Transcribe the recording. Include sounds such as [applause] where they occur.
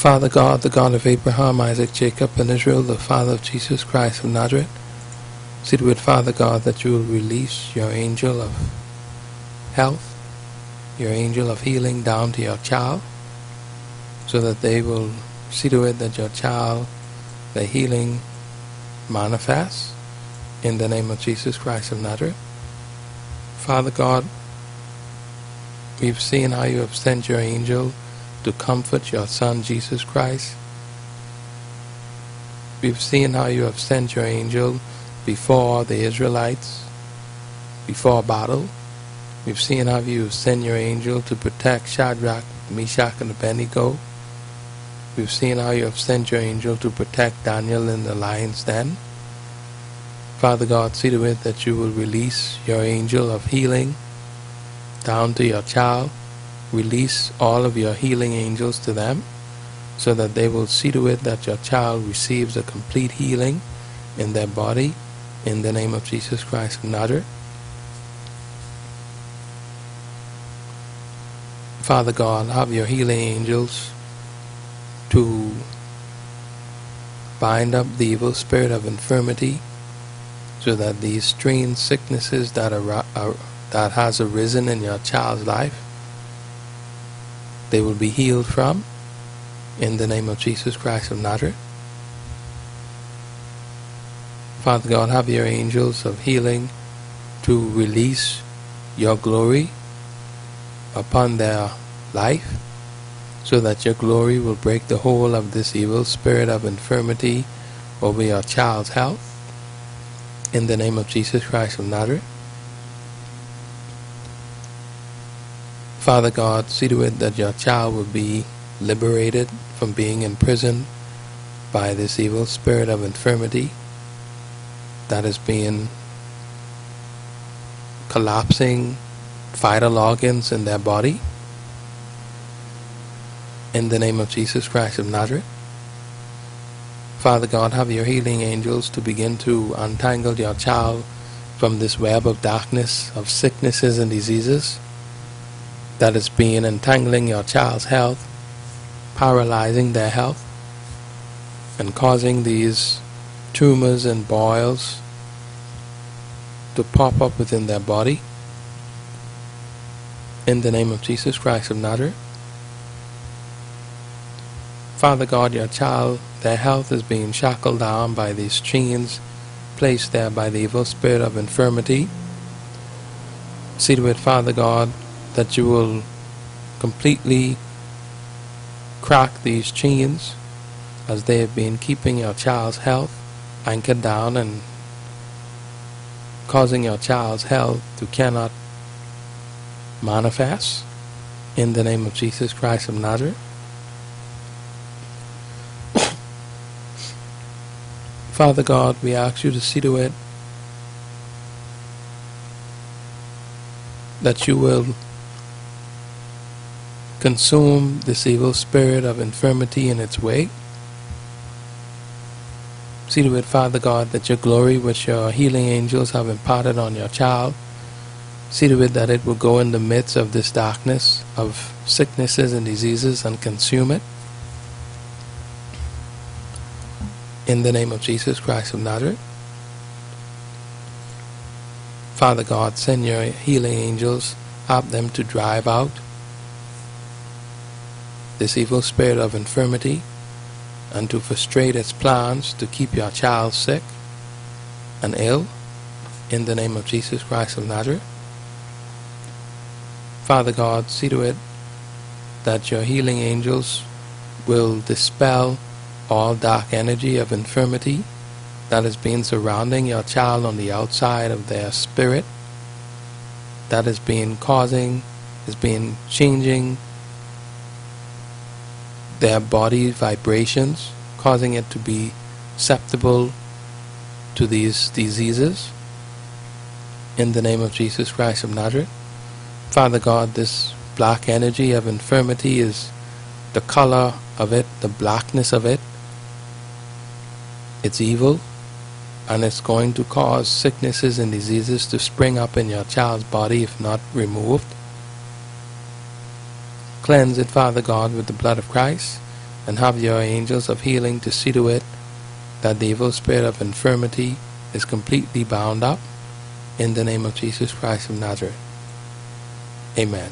Father God, the God of Abraham, Isaac, Jacob, and Israel, the Father of Jesus Christ of Nazareth, sit it, Father God, that you will release your angel of health, your angel of healing down to your child, so that they will see to it that your child, the healing manifests in the name of Jesus Christ of Nazareth. Father God, we've seen how you have sent your angel to comfort your Son Jesus Christ. We've seen how you have sent your angel before the Israelites, before battle. We've seen how you have sent your angel to protect Shadrach, Meshach, and Abednego. We've seen how you have sent your angel to protect Daniel in the lion's den. Father God, see to it that you will release your angel of healing down to your child. Release all of your healing angels to them so that they will see to it that your child receives a complete healing in their body in the name of Jesus Christ of Nazareth. Father God, have your healing angels to bind up the evil spirit of infirmity so that these strange sicknesses that are, are, that has arisen in your child's life they will be healed from in the name of Jesus Christ of Nazareth. Father God, have your angels of healing to release your glory upon their life so that your glory will break the whole of this evil spirit of infirmity over your child's health in the name of Jesus Christ of Nazareth. Father God, see to it that your child will be liberated from being imprisoned by this evil spirit of infirmity that is being collapsing vital organs in their body. In the name of Jesus Christ of Nazareth. Father God, have your healing angels to begin to untangle your child from this web of darkness, of sicknesses and diseases that is being entangling your child's health, paralyzing their health, and causing these tumors and boils to pop up within their body. In the name of Jesus Christ of Nazareth. Father God, your child, their health is being shackled down by these chains placed there by the evil spirit of infirmity. See to it, Father God, that you will completely crack these chains as they have been keeping your child's health anchored down and causing your child's health to cannot manifest in the name of Jesus Christ of Nazareth. [coughs] Father God, we ask you to see to it that you will consume this evil spirit of infirmity in its way. See to it, Father God, that your glory which your healing angels have imparted on your child, see to it that it will go in the midst of this darkness of sicknesses and diseases and consume it. in the name of Jesus Christ of Nazareth. Father God, send your healing angels, help them to drive out this evil spirit of infirmity and to frustrate its plans to keep your child sick and ill in the name of Jesus Christ of Nazareth. Father God, see to it that your healing angels will dispel all dark energy of infirmity that has been surrounding your child on the outside of their spirit, that has been causing, has been changing their body vibrations, causing it to be susceptible to these diseases. In the name of Jesus Christ of Nazareth. Father God, this black energy of infirmity is the color of it, the blackness of it, it's evil and it's going to cause sicknesses and diseases to spring up in your child's body if not removed. Cleanse it, Father God, with the blood of Christ and have your angels of healing to see to it that the evil spirit of infirmity is completely bound up in the name of Jesus Christ of Nazareth. Amen.